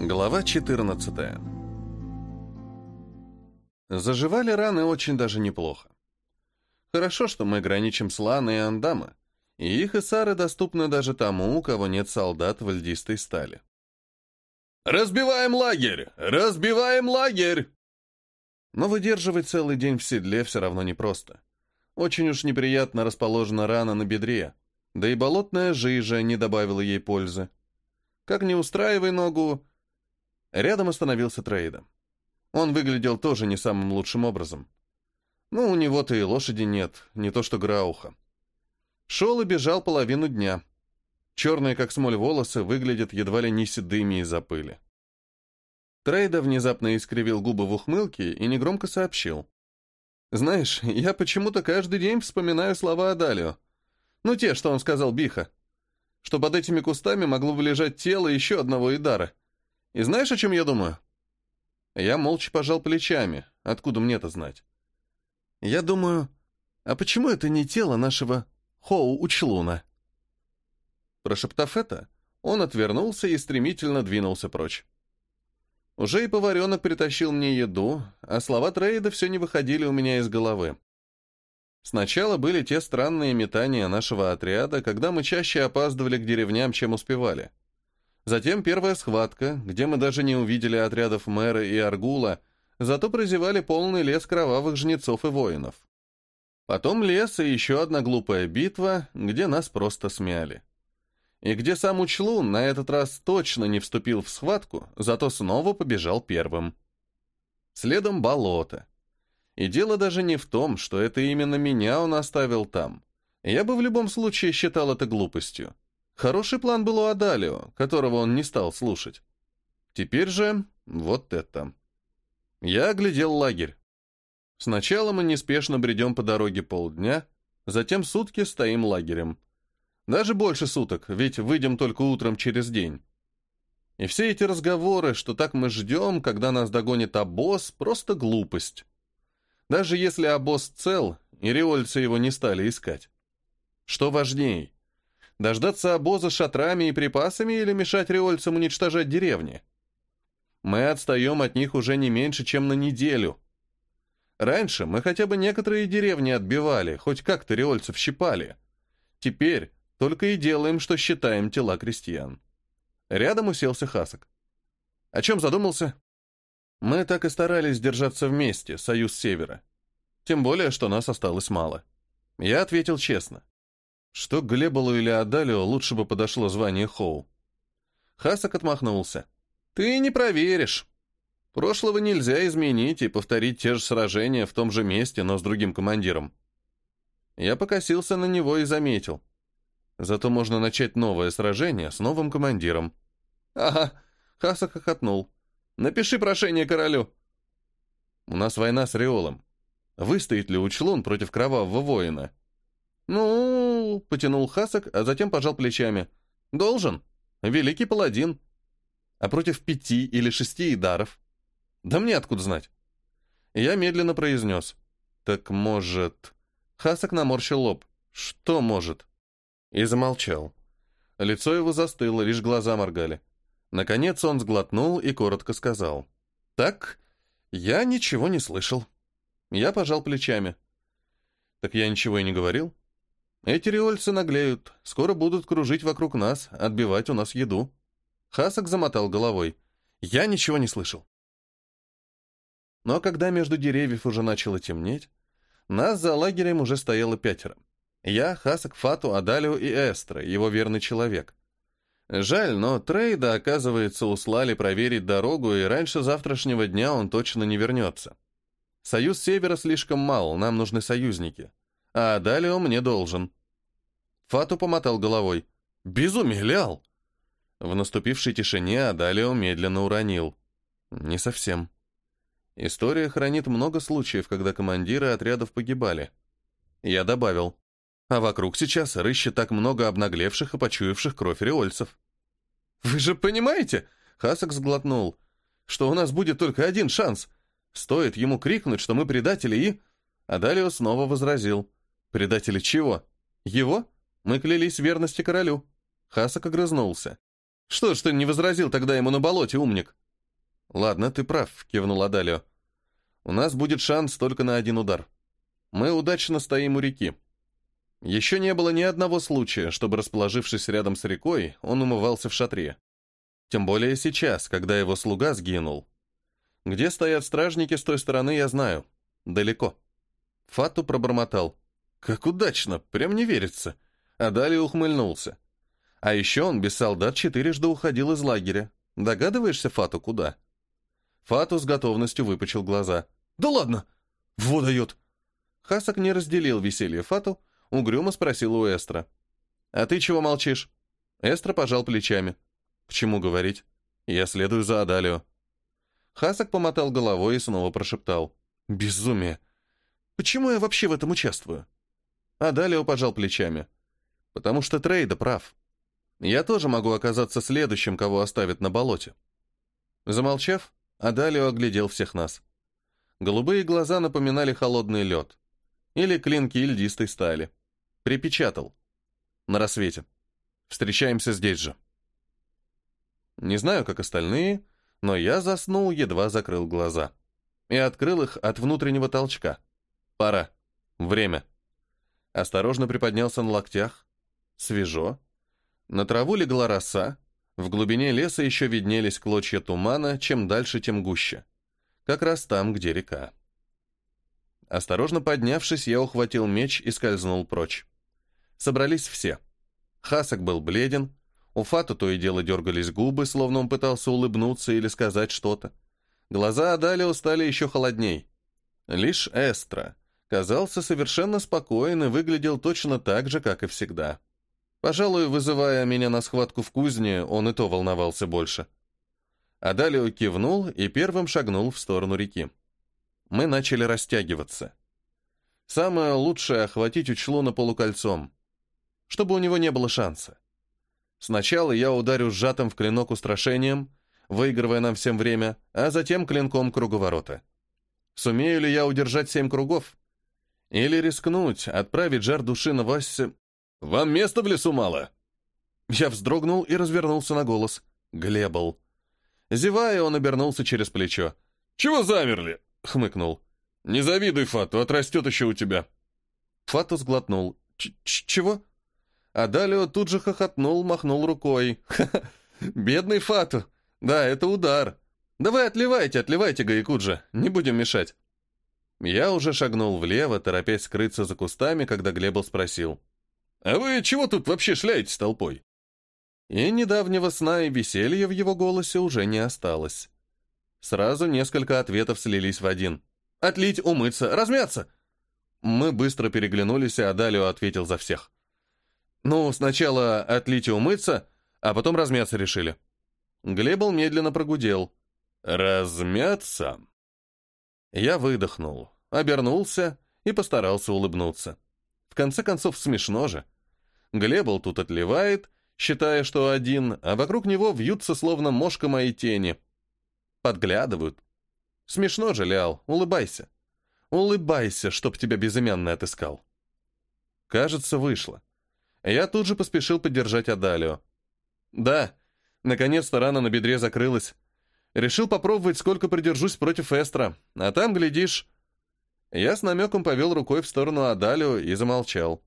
Глава 14. Заживали раны очень даже неплохо. Хорошо, что мы граничим с Ланой и Андама, и их эсары доступны даже тому, у кого нет солдат в льдистой стали. «Разбиваем лагерь! Разбиваем лагерь!» Но выдерживать целый день в седле все равно непросто. Очень уж неприятно расположена рана на бедре, да и болотная жижа не добавила ей пользы. Как не устраивай ногу, Рядом остановился Трейда. Он выглядел тоже не самым лучшим образом. Ну, у него-то и лошади нет, не то что Грауха. Шел и бежал половину дня. Черные, как смоль, волосы выглядят едва ли не седыми из-за пыли. Трейда внезапно искривил губы в ухмылке и негромко сообщил. «Знаешь, я почему-то каждый день вспоминаю слова Адалио. Ну, те, что он сказал Биха. Что под этими кустами могло бы лежать тело еще одного Идара. И знаешь, о чем я думаю? Я молча пожал плечами. Откуда мне это знать? Я думаю, а почему это не тело нашего Хоу-Учлуна? Прошептав это, он отвернулся и стремительно двинулся прочь. Уже и поваренок притащил мне еду, а слова Трейда все не выходили у меня из головы. Сначала были те странные метания нашего отряда, когда мы чаще опаздывали к деревням, чем успевали. Затем первая схватка, где мы даже не увидели отрядов мэра и Аргула, зато прозевали полный лес кровавых жнецов и воинов. Потом лес и еще одна глупая битва, где нас просто смяли. И где сам Учлун на этот раз точно не вступил в схватку, зато снова побежал первым. Следом болото. И дело даже не в том, что это именно меня он оставил там. Я бы в любом случае считал это глупостью. Хороший план был у Адалио, которого он не стал слушать. Теперь же вот это. Я оглядел лагерь. Сначала мы неспешно бредем по дороге полдня, затем сутки стоим лагерем. Даже больше суток, ведь выйдем только утром через день. И все эти разговоры, что так мы ждем, когда нас догонит обоз, просто глупость. Даже если обоз цел, и риольцы его не стали искать. Что важней, Дождаться обоза с шатрами и припасами или мешать риольцам уничтожать деревни? Мы отстаем от них уже не меньше, чем на неделю. Раньше мы хотя бы некоторые деревни отбивали, хоть как-то риольцев щипали. Теперь только и делаем, что считаем тела крестьян. Рядом уселся Хасок. О чем задумался? Мы так и старались держаться вместе, союз Севера. Тем более, что нас осталось мало. Я ответил честно что Глеболу или Адалио лучше бы подошло звание Хоу. Хасак отмахнулся. «Ты не проверишь. Прошлого нельзя изменить и повторить те же сражения в том же месте, но с другим командиром». Я покосился на него и заметил. Зато можно начать новое сражение с новым командиром. «Ага», — Хасак хохотнул. «Напиши прошение королю». «У нас война с Риолом. Выстоит ли Учлун против кровавого воина?» «Ну...» — потянул Хасак, а затем пожал плечами. «Должен. Великий паладин. А против пяти или шести идаров? Да мне откуда знать?» Я медленно произнес. «Так может...» Хасак наморщил лоб. «Что может?» И замолчал. Лицо его застыло, лишь глаза моргали. Наконец он сглотнул и коротко сказал. «Так, я ничего не слышал». Я пожал плечами. «Так я ничего и не говорил?» Эти риольцы наглеют, скоро будут кружить вокруг нас, отбивать у нас еду. Хасак замотал головой. Я ничего не слышал. Но когда между деревьев уже начало темнеть, нас за лагерем уже стояло пятеро. Я, Хасак, Фату, Адалио и Эстра, его верный человек. Жаль, но Трейда, оказывается, услали проверить дорогу, и раньше завтрашнего дня он точно не вернется. Союз Севера слишком мал, нам нужны союзники а Адалио мне должен. Фату помотал головой. «Безумие, Лял!» В наступившей тишине Адалио медленно уронил. «Не совсем. История хранит много случаев, когда командиры отрядов погибали». Я добавил. «А вокруг сейчас рыщет так много обнаглевших и почуявших кровь риольцев». «Вы же понимаете?» — Хасак сглотнул. «Что у нас будет только один шанс. Стоит ему крикнуть, что мы предатели, и...» Адалио снова возразил. «Предатели чего? Его? Мы клялись верности королю». Хасак огрызнулся. Что ж ты не возразил тогда ему на болоте, умник? Ладно, ты прав, кивнул Адалио. У нас будет шанс только на один удар. Мы удачно стоим у реки. Еще не было ни одного случая, чтобы, расположившись рядом с рекой, он умывался в шатре. Тем более сейчас, когда его слуга сгинул. Где стоят стражники с той стороны, я знаю. Далеко. Фату пробормотал. Как удачно, прям не верится. А далее ухмыльнулся. А еще он без солдат четырежды уходил из лагеря. Догадываешься, Фату, куда? Фату с готовностью выпучил глаза. «Да ладно! Во дает!» Хасак не разделил веселье Фату, угрюмо спросил у Эстра. «А ты чего молчишь?» Эстра пожал плечами. «К чему говорить? Я следую за Адалио». Хасак помотал головой и снова прошептал. «Безумие! Почему я вообще в этом участвую?» Адалио пожал плечами. «Потому что Трейда прав. Я тоже могу оказаться следующим, кого оставят на болоте». Замолчав, Адалио оглядел всех нас. Голубые глаза напоминали холодный лед. Или клинки льдистой стали. Припечатал. На рассвете. Встречаемся здесь же. Не знаю, как остальные, но я заснул, едва закрыл глаза. И открыл их от внутреннего толчка. Пора. Время. Осторожно приподнялся на локтях. Свежо. На траву легла роса. В глубине леса еще виднелись клочья тумана, чем дальше, тем гуще. Как раз там, где река. Осторожно поднявшись, я ухватил меч и скользнул прочь. Собрались все. Хасак был бледен, у Фата то и дело дергались губы, словно он пытался улыбнуться или сказать что-то. Глаза Адалио стали еще холодней. Лишь Эстра казался совершенно спокоен и выглядел точно так же, как и всегда. Пожалуй, вызывая меня на схватку в кузне, он и то волновался больше. Адалио кивнул и первым шагнул в сторону реки мы начали растягиваться. Самое лучшее — охватить учлуна полукольцом, чтобы у него не было шанса. Сначала я ударю сжатым в клинок устрашением, выигрывая нам всем время, а затем клинком круговорота. Сумею ли я удержать семь кругов? Или рискнуть, отправить жар души на Вассе... «Вам места в лесу мало?» Я вздрогнул и развернулся на голос. Глебл. Зевая, он обернулся через плечо. «Чего замерли? хмыкнул. «Не завидуй Фату, отрастет еще у тебя». Фату сглотнул. Ч -ч «Чего?» А Далио тут же хохотнул, махнул рукой. «Ха -ха, «Бедный Фату! Да, это удар! Давай отливайте, отливайте, Гаякуджа, не будем мешать!» Я уже шагнул влево, торопясь скрыться за кустами, когда Глебл спросил. «А вы чего тут вообще шляетесь толпой?» И недавнего сна и веселья в его голосе уже не осталось. Сразу несколько ответов слились в один. «Отлить, умыться, размяться!» Мы быстро переглянулись, и Адалио ответил за всех. «Ну, сначала отлить и умыться, а потом размяться решили». Глебл медленно прогудел. «Размяться?» Я выдохнул, обернулся и постарался улыбнуться. В конце концов, смешно же. Глебл тут отливает, считая, что один, а вокруг него вьются словно мошка мои тени. Подглядывают. Смешно же, Лиал, улыбайся. Улыбайся, чтоб тебя безымянный отыскал. Кажется, вышло. Я тут же поспешил поддержать Адалио. Да, наконец-то рана на бедре закрылась. Решил попробовать, сколько придержусь против Эстра, а там, глядишь... Я с намеком повел рукой в сторону Адалио и замолчал.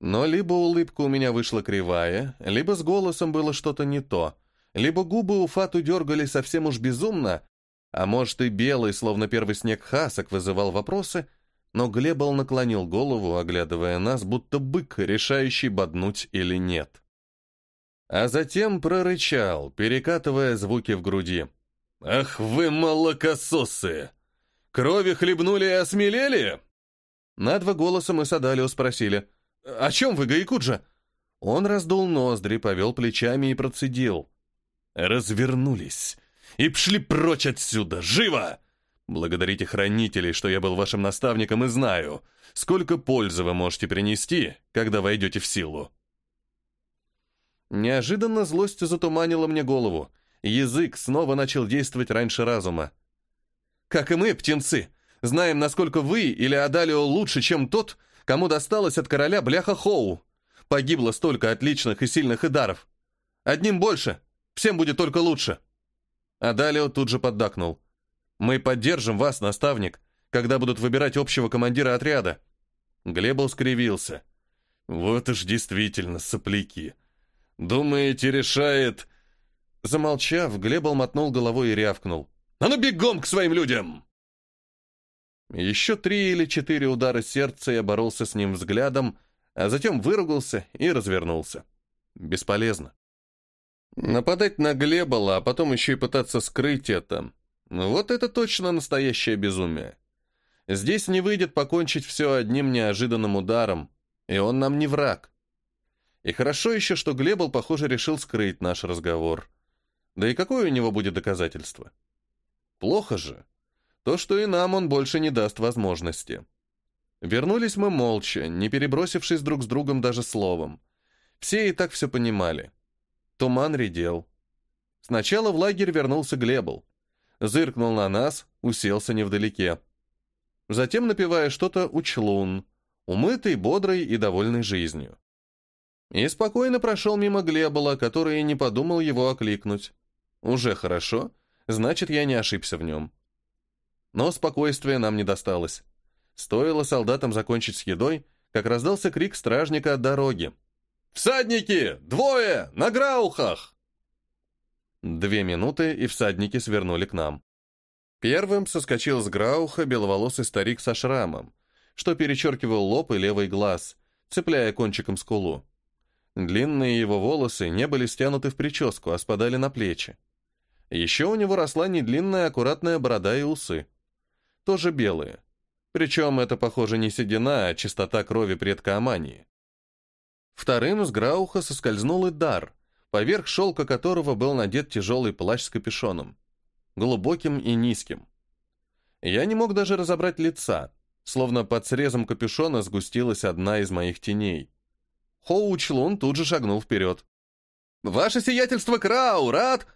Но либо улыбка у меня вышла кривая, либо с голосом было что-то не то — либо губы у Фату дергали совсем уж безумно, а может и белый, словно первый снег хасок, вызывал вопросы, но Глебал наклонил голову, оглядывая нас, будто бык, решающий боднуть или нет. А затем прорычал, перекатывая звуки в груди. «Ах вы молокососы! Крови хлебнули и осмелели?» На два голоса мы с Адалио спросили. «О чем вы, Гаикуджа?» Он раздул ноздри, повел плечами и процедил развернулись и пшли прочь отсюда, живо! Благодарите хранителей, что я был вашим наставником и знаю, сколько пользы вы можете принести, когда войдете в силу. Неожиданно злость затуманила мне голову. Язык снова начал действовать раньше разума. «Как и мы, птенцы, знаем, насколько вы или Адалио лучше, чем тот, кому досталось от короля бляха Хоу. Погибло столько отличных и сильных идаров. Одним больше. Всем будет только лучше. А Далио тут же поддакнул. Мы поддержим вас, наставник, когда будут выбирать общего командира отряда. Глебл скривился. Вот уж действительно сопляки. Думаете, решает... Замолчав, Глебл мотнул головой и рявкнул. «А ну бегом к своим людям!» Еще три или четыре удара сердца я боролся с ним взглядом, а затем выругался и развернулся. Бесполезно. Нападать на Глебола, а потом еще и пытаться скрыть это. Вот это точно настоящее безумие. Здесь не выйдет покончить все одним неожиданным ударом, и он нам не враг. И хорошо еще, что Глебл, похоже, решил скрыть наш разговор. Да и какое у него будет доказательство? Плохо же. То, что и нам он больше не даст возможности. Вернулись мы молча, не перебросившись друг с другом даже словом. Все и так все понимали. Туман редел. Сначала в лагерь вернулся Глебл. Зыркнул на нас, уселся невдалеке. Затем, напевая что-то, учлун, умытый, бодрый и довольный жизнью. И спокойно прошел мимо Глебола, который не подумал его окликнуть. Уже хорошо, значит, я не ошибся в нем. Но спокойствия нам не досталось. Стоило солдатам закончить с едой, как раздался крик стражника от дороги. «Всадники! Двое! На граухах!» Две минуты, и всадники свернули к нам. Первым соскочил с грауха беловолосый старик со шрамом, что перечеркивал лоб и левый глаз, цепляя кончиком скулу. Длинные его волосы не были стянуты в прическу, а спадали на плечи. Еще у него росла недлинная аккуратная борода и усы. Тоже белые. Причем это, похоже, не седина, а чистота крови предка Амании. Вторым с Грауха соскользнул и дар, поверх шелка которого был надет тяжелый плащ с капюшоном глубоким и низким. Я не мог даже разобрать лица, словно под срезом капюшона сгустилась одна из моих теней. Хоу Члун тут же шагнул вперед. «Ваше сиятельство Крау, рад!»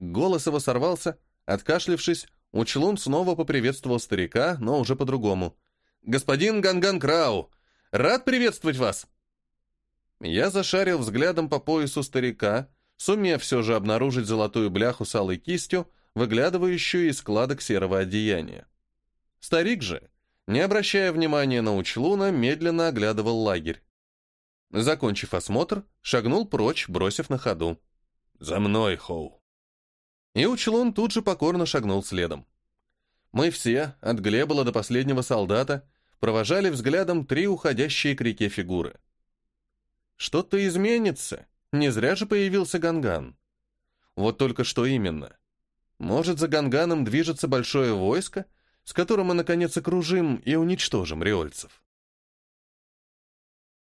Голос его сорвался. Откашлившись, Учлун снова поприветствовал старика, но уже по-другому. «Господин Ганган Крау, рад приветствовать вас!» Я зашарил взглядом по поясу старика, сумев все же обнаружить золотую бляху с алой кистью, выглядывающую из складок серого одеяния. Старик же, не обращая внимания на Учлуна, медленно оглядывал лагерь. Закончив осмотр, шагнул прочь, бросив на ходу. «За мной, Хоу!» И Учлун тут же покорно шагнул следом. Мы все, от Глебола до последнего солдата, провожали взглядом три уходящие к реке фигуры. Что-то изменится, не зря же появился Ганган. Вот только что именно. Может, за Ганганом движется большое войско, с которым мы, наконец, окружим и уничтожим риольцев.